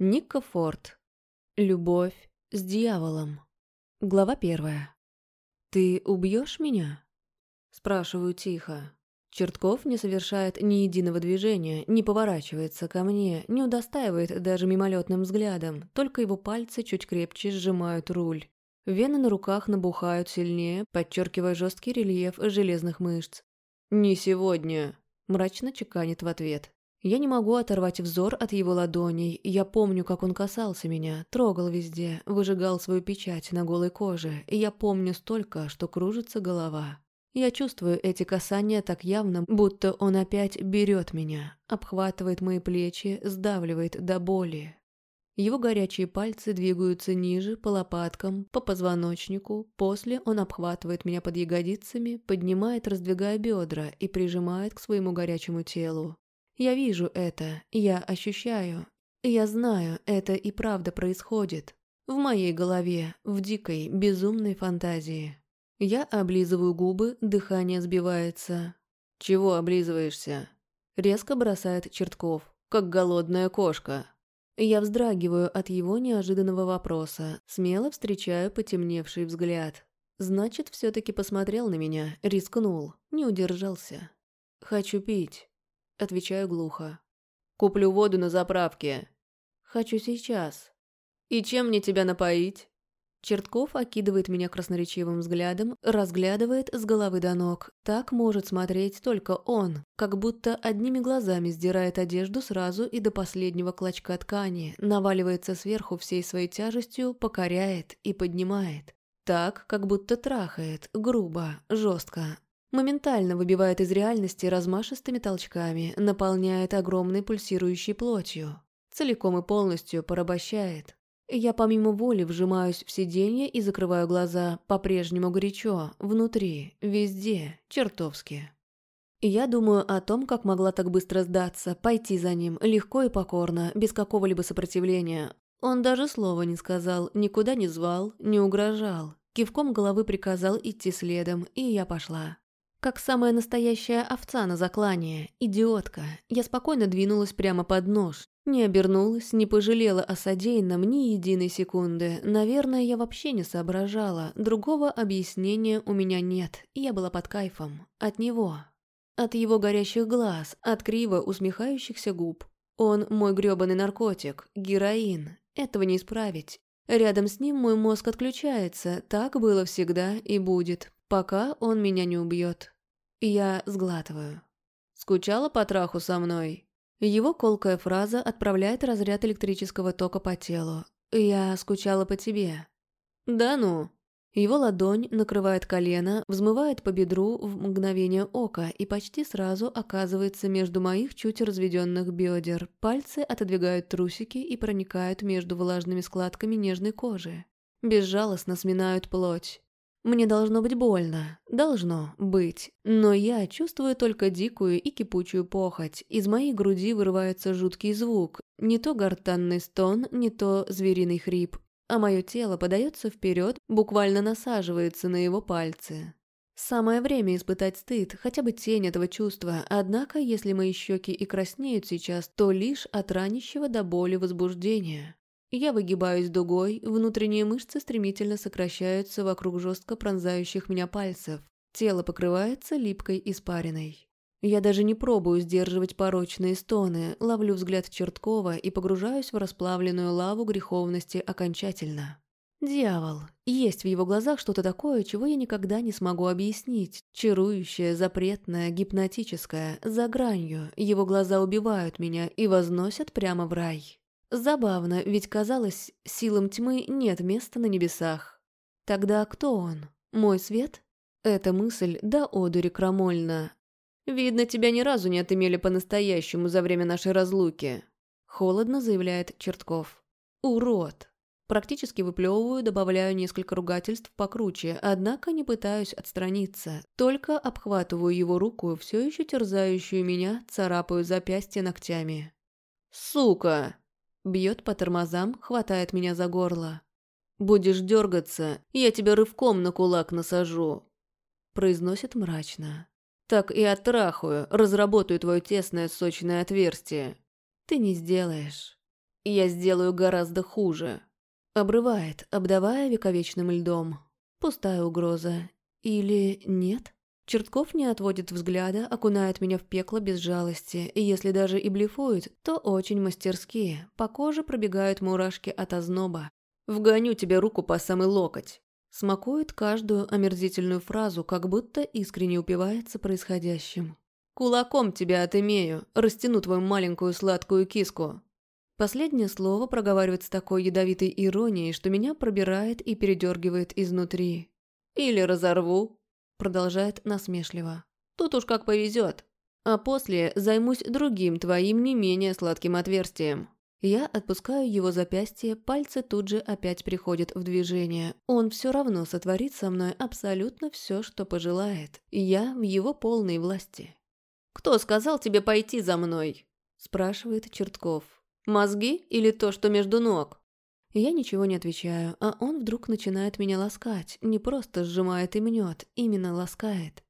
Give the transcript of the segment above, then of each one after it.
Ника Форд. Любовь с дьяволом. Глава первая. «Ты убьешь меня?» Спрашиваю тихо. Чертков не совершает ни единого движения, не поворачивается ко мне, не удостаивает даже мимолетным взглядом, только его пальцы чуть крепче сжимают руль. Вены на руках набухают сильнее, подчеркивая жесткий рельеф железных мышц. «Не сегодня», – мрачно чеканит в ответ. Я не могу оторвать взор от его ладоней. Я помню, как он касался меня, трогал везде, выжигал свою печать на голой коже. И я помню столько, что кружится голова. Я чувствую эти касания так явно, будто он опять берет меня, обхватывает мои плечи, сдавливает до боли. Его горячие пальцы двигаются ниже, по лопаткам, по позвоночнику. После он обхватывает меня под ягодицами, поднимает, раздвигая бедра и прижимает к своему горячему телу. Я вижу это, я ощущаю, я знаю, это и правда происходит. В моей голове, в дикой, безумной фантазии. Я облизываю губы, дыхание сбивается. «Чего облизываешься?» Резко бросает Чертков, как голодная кошка. Я вздрагиваю от его неожиданного вопроса, смело встречаю потемневший взгляд. Значит, все таки посмотрел на меня, рискнул, не удержался. «Хочу пить». Отвечаю глухо. «Куплю воду на заправке». «Хочу сейчас». «И чем мне тебя напоить?» Чертков окидывает меня красноречивым взглядом, разглядывает с головы до ног. Так может смотреть только он, как будто одними глазами сдирает одежду сразу и до последнего клочка ткани, наваливается сверху всей своей тяжестью, покоряет и поднимает. Так, как будто трахает, грубо, жестко, моментально выбивает из реальности размашистыми толчками, наполняет огромной пульсирующей плотью, целиком и полностью порабощает. Я помимо воли вжимаюсь в сиденье и закрываю глаза, по-прежнему горячо, внутри, везде, чертовски. Я думаю о том, как могла так быстро сдаться, пойти за ним, легко и покорно, без какого-либо сопротивления. Он даже слова не сказал, никуда не звал, не угрожал. Кивком головы приказал идти следом, и я пошла. Как самая настоящая овца на заклание, идиотка, я спокойно двинулась прямо под нож. Не обернулась, не пожалела о содеянном ни единой секунды. Наверное, я вообще не соображала. Другого объяснения у меня нет. Я была под кайфом. От него. От его горящих глаз, от криво усмехающихся губ. Он мой грёбаный наркотик, героин. Этого не исправить. Рядом с ним мой мозг отключается. Так было всегда и будет, пока он меня не убьет. Я сглатываю. «Скучала по траху со мной?» Его колкая фраза отправляет разряд электрического тока по телу. «Я скучала по тебе». «Да ну?» Его ладонь накрывает колено, взмывает по бедру в мгновение ока и почти сразу оказывается между моих чуть разведенных бедер. Пальцы отодвигают трусики и проникают между влажными складками нежной кожи. Безжалостно сминают плоть. Мне должно быть больно, должно быть, но я чувствую только дикую и кипучую похоть. Из моей груди вырывается жуткий звук, не то гортанный стон, не то звериный хрип, а мое тело подается вперед, буквально насаживается на его пальцы. Самое время испытать стыд, хотя бы тень этого чувства, однако, если мои щеки и краснеют сейчас, то лишь от ранящего до боли возбуждения. Я выгибаюсь дугой, внутренние мышцы стремительно сокращаются вокруг жестко пронзающих меня пальцев. Тело покрывается липкой испариной. Я даже не пробую сдерживать порочные стоны, ловлю взгляд Черткова и погружаюсь в расплавленную лаву греховности окончательно. Дьявол. Есть в его глазах что-то такое, чего я никогда не смогу объяснить. Чарующее, запретное, гипнотическое, за гранью. Его глаза убивают меня и возносят прямо в рай. Забавно, ведь казалось, силам тьмы нет места на небесах. Тогда кто он? Мой свет? Эта мысль да одури крамольна. «Видно, тебя ни разу не отымели по-настоящему за время нашей разлуки», — холодно заявляет Чертков. «Урод!» Практически выплевываю, добавляю несколько ругательств покруче, однако не пытаюсь отстраниться. Только обхватываю его руку, все еще терзающую меня, царапаю запястье ногтями. «Сука!» Бьет по тормозам, хватает меня за горло. «Будешь дергаться, я тебя рывком на кулак насажу», произносит мрачно. «Так и оттрахаю, разработаю твое тесное сочное отверстие». «Ты не сделаешь». я сделаю гораздо хуже. Обрывает, обдавая вековечным льдом. Пустая угроза. Или нет? Чертков не отводит взгляда, окунает меня в пекло без жалости, и если даже и блефует, то очень мастерски. По коже пробегают мурашки от озноба. «Вгоню тебе руку по самый локоть». Смакует каждую омерзительную фразу, как будто искренне упивается происходящим. «Кулаком тебя отымею, растяну твою маленькую сладкую киску». Последнее слово проговаривает с такой ядовитой иронией, что меня пробирает и передергивает изнутри. «Или разорву», Продолжает насмешливо. Тут уж как повезет. А после займусь другим твоим не менее сладким отверстием. Я отпускаю его запястье, пальцы тут же опять приходят в движение. Он все равно сотворит со мной абсолютно все, что пожелает. Я в его полной власти. «Кто сказал тебе пойти за мной?» спрашивает Чертков. «Мозги или то, что между ног?» Я ничего не отвечаю, а он вдруг начинает меня ласкать. Не просто сжимает и мнет, именно ласкает.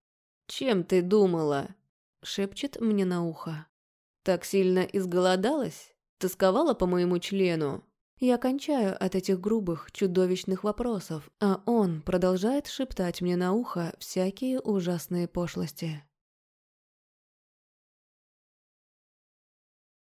«Чем ты думала?» — шепчет мне на ухо. «Так сильно изголодалась? Тосковала по моему члену?» Я кончаю от этих грубых, чудовищных вопросов, а он продолжает шептать мне на ухо всякие ужасные пошлости.